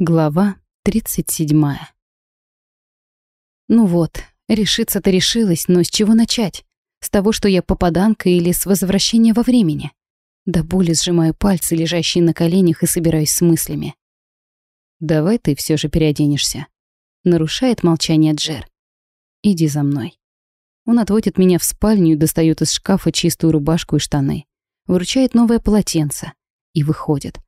Глава 37. Ну вот, решиться-то решилась, но с чего начать? С того, что я попаданка или с возвращения во времени? До боли сжимаю пальцы, лежащие на коленях, и собираюсь с мыслями. «Давай ты все же переоденешься», — нарушает молчание Джер. «Иди за мной». Он отводит меня в спальню и достает из шкафа чистую рубашку и штаны. Вручает новое полотенце и выходит.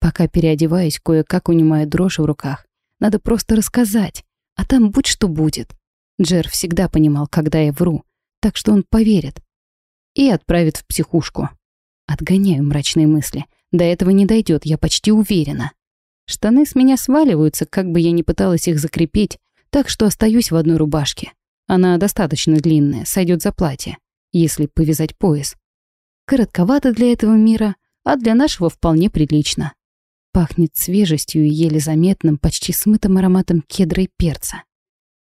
Пока переодеваюсь, кое-как унимаю дрожь в руках. Надо просто рассказать, а там будь что будет. Джер всегда понимал, когда я вру, так что он поверит. И отправит в психушку. Отгоняю мрачные мысли. До этого не дойдет, я почти уверена. Штаны с меня сваливаются, как бы я ни пыталась их закрепить, так что остаюсь в одной рубашке. Она достаточно длинная, сойдет за платье, если повязать пояс. Коротковато для этого мира, а для нашего вполне прилично. Пахнет свежестью и еле заметным, почти смытым ароматом кедра и перца.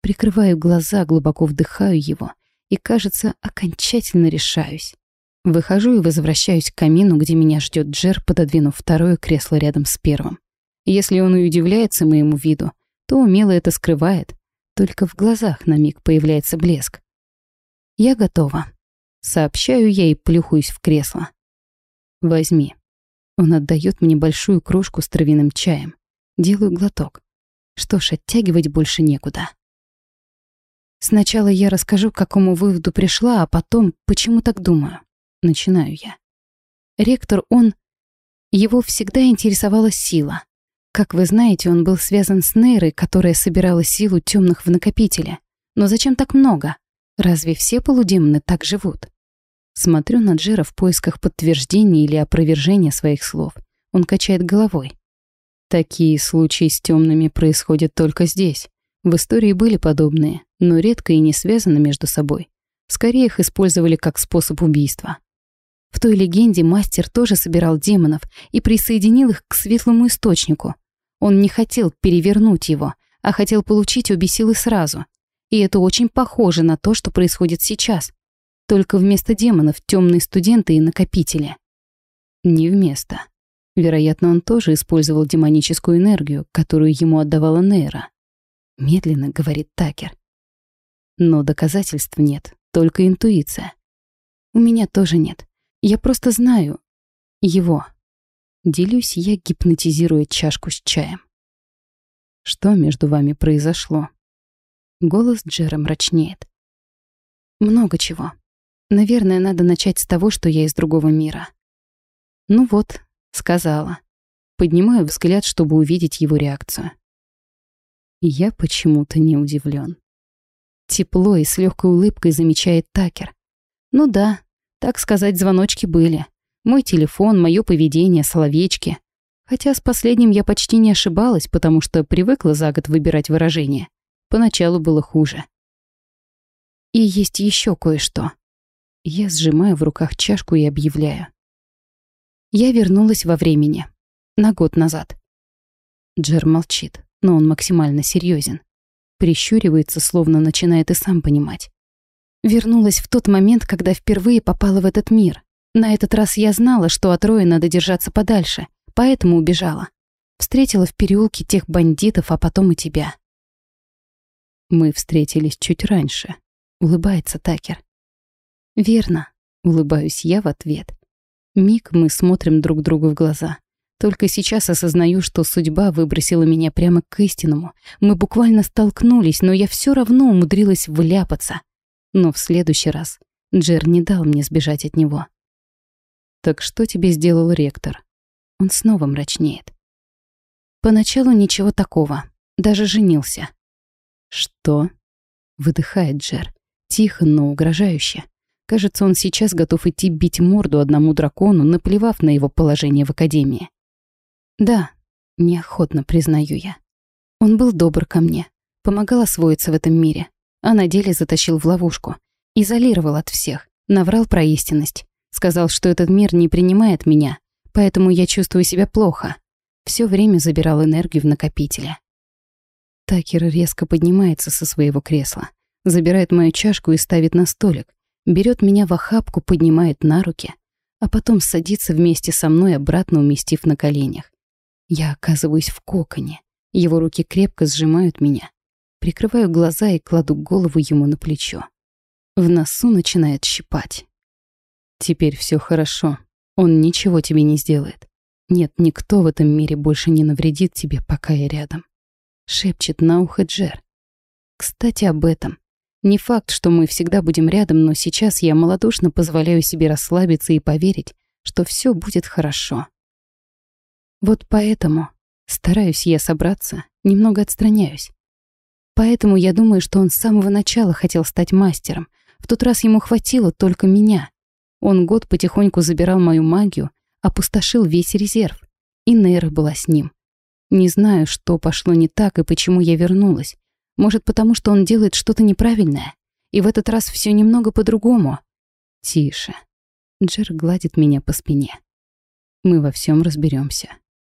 Прикрываю глаза, глубоко вдыхаю его и, кажется, окончательно решаюсь. Выхожу и возвращаюсь к камину, где меня ждет Джер, пододвинув второе кресло рядом с первым. Если он и удивляется моему виду, то умело это скрывает. Только в глазах на миг появляется блеск. «Я готова», — сообщаю я и плюхаюсь в кресло. «Возьми», он отдает мне большую кружку с травяным чаем. Делаю глоток. Что ж, оттягивать больше некуда. Сначала я расскажу, к какому выводу пришла, а потом, почему так думаю. Начинаю я. Ректор, он... Его всегда интересовала сила. Как вы знаете, он был связан с Нейрой, которая собирала силу темных в накопителе. Но зачем так много? Разве все полудемоны так живут? Смотрю на Джера в поисках подтверждения или опровержения своих слов. Он качает головой. Такие случаи с темными происходят только здесь. В истории были подобные, но редко и не связаны между собой. Скорее их использовали как способ убийства. В той легенде мастер тоже собирал демонов и присоединил их к светлому источнику. Он не хотел перевернуть его, а хотел получить обе силы сразу. И это очень похоже на то, что происходит сейчас. Только вместо демонов темные студенты и накопители. Не вместо. Вероятно, он тоже использовал демоническую энергию, которую ему отдавала Нейра. Медленно говорит Такер. Но доказательств нет, только интуиция. У меня тоже нет. Я просто знаю его. Делюсь я, гипнотизируя чашку с чаем. Что между вами произошло? Голос Джера мрачнеет. Много чего. Наверное, надо начать с того, что я из другого мира. Ну вот, сказала. Поднимаю взгляд, чтобы увидеть его реакцию. я почему-то не удивлен. Тепло и с легкой улыбкой замечает Такер. Ну да, так сказать, звоночки были. Мой телефон, мое поведение, словечки. Хотя с последним я почти не ошибалась, потому что привыкла за год выбирать выражения. Поначалу было хуже. И есть еще кое-что. Я сжимаю в руках чашку и объявляю. Я вернулась во времени. На год назад. Джер молчит, но он максимально серьезен. Прищуривается, словно начинает и сам понимать. Вернулась в тот момент, когда впервые попала в этот мир. На этот раз я знала, что от Роя надо держаться подальше, поэтому убежала. Встретила в переулке тех бандитов, а потом и тебя. Мы встретились чуть раньше. Улыбается Такер. «Верно», — улыбаюсь я в ответ. Миг мы смотрим друг другу в глаза. Только сейчас осознаю, что судьба выбросила меня прямо к истинному. Мы буквально столкнулись, но я все равно умудрилась вляпаться. Но в следующий раз Джер не дал мне сбежать от него. «Так что тебе сделал ректор?» Он снова мрачнеет. Поначалу ничего такого. Даже женился. «Что?» — выдыхает Джер. Тихо, но угрожающе. Кажется, он сейчас готов идти бить морду одному дракону, наплевав на его положение в Академии. Да, неохотно признаю я. Он был добр ко мне, помогал освоиться в этом мире, а на деле затащил в ловушку. Изолировал от всех, наврал про истинность. Сказал, что этот мир не принимает меня, поэтому я чувствую себя плохо. Все время забирал энергию в накопителе. Такер резко поднимается со своего кресла, забирает мою чашку и ставит на столик, берет меня в охапку, поднимает на руки, а потом садится вместе со мной, обратно уместив на коленях. Я оказываюсь в коконе, Его руки крепко сжимают меня. Прикрываю глаза и кладу голову ему на плечо. В носу начинает щипать. Теперь все хорошо. Он ничего тебе не сделает. Нет, никто в этом мире больше не навредит тебе, пока я рядом. Шепчет на ухо Джер. Кстати, об этом. Не факт, что мы всегда будем рядом, но сейчас я малодушно позволяю себе расслабиться и поверить, что все будет хорошо. Вот поэтому стараюсь я собраться, немного отстраняюсь. Поэтому я думаю, что он с самого начала хотел стать мастером. В тот раз ему хватило только меня. Он год потихоньку забирал мою магию, опустошил весь резерв. И Нейра была с ним. Не знаю, что пошло не так и почему я вернулась. Может, потому что он делает что-то неправильное. И в этот раз все немного по-другому. Тише. Джер гладит меня по спине. Мы во всем разберемся.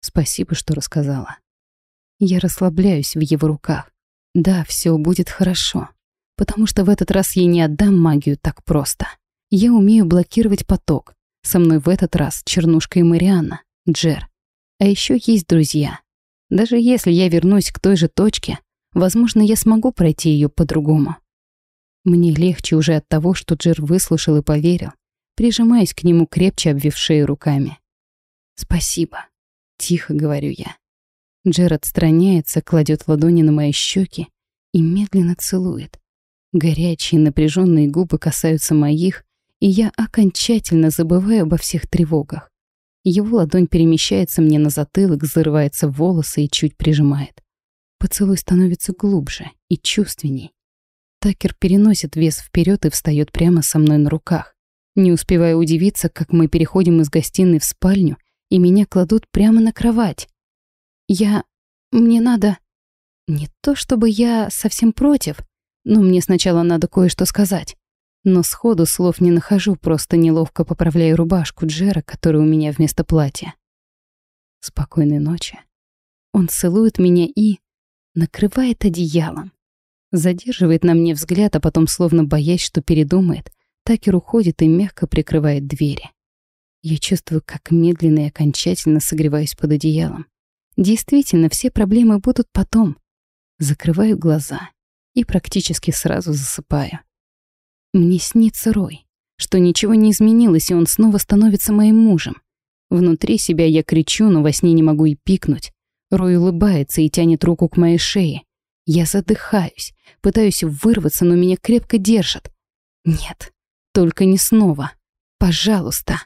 Спасибо, что рассказала. Я расслабляюсь в его руках. Да, все будет хорошо. Потому что в этот раз я не отдам магию так просто. Я умею блокировать поток. Со мной в этот раз Чернушка и Марианна, Джер. А еще есть друзья. Даже если я вернусь к той же точке, возможно, я смогу пройти ее по-другому. Мне легче уже от того, что Джер выслушал и поверил, прижимаясь к нему крепче, обвив шею руками. «Спасибо», — тихо говорю я. Джер отстраняется, кладет ладони на мои щеки и медленно целует. Горячие напряженные губы касаются моих, и я окончательно забываю обо всех тревогах. Его ладонь перемещается мне на затылок, зарывается в волосы и чуть прижимает. Поцелуй становится глубже и чувственней. Такер переносит вес вперед и встает прямо со мной на руках. Не успевая удивиться, как мы переходим из гостиной в спальню, и меня кладут прямо на кровать. Я... мне надо... Не то чтобы я совсем против, но мне сначала надо кое-что сказать. Но сходу слов не нахожу, просто неловко поправляю рубашку Джера, которая у меня вместо платья. Спокойной ночи. Он целует меня и... накрывает одеялом. Задерживает на мне взгляд, а потом, словно боясь, что передумает, Такер уходит и мягко прикрывает двери. Я чувствую, как медленно и окончательно согреваюсь под одеялом. Действительно, все проблемы будут потом. Закрываю глаза и практически сразу засыпаю. Мне снится Рой, что ничего не изменилось, и он снова становится моим мужем. Внутри себя я кричу, но во сне не могу и пикнуть. Рой улыбается и тянет руку к моей шее. Я задыхаюсь, пытаюсь вырваться, но меня крепко держат. Нет, только не снова. Пожалуйста.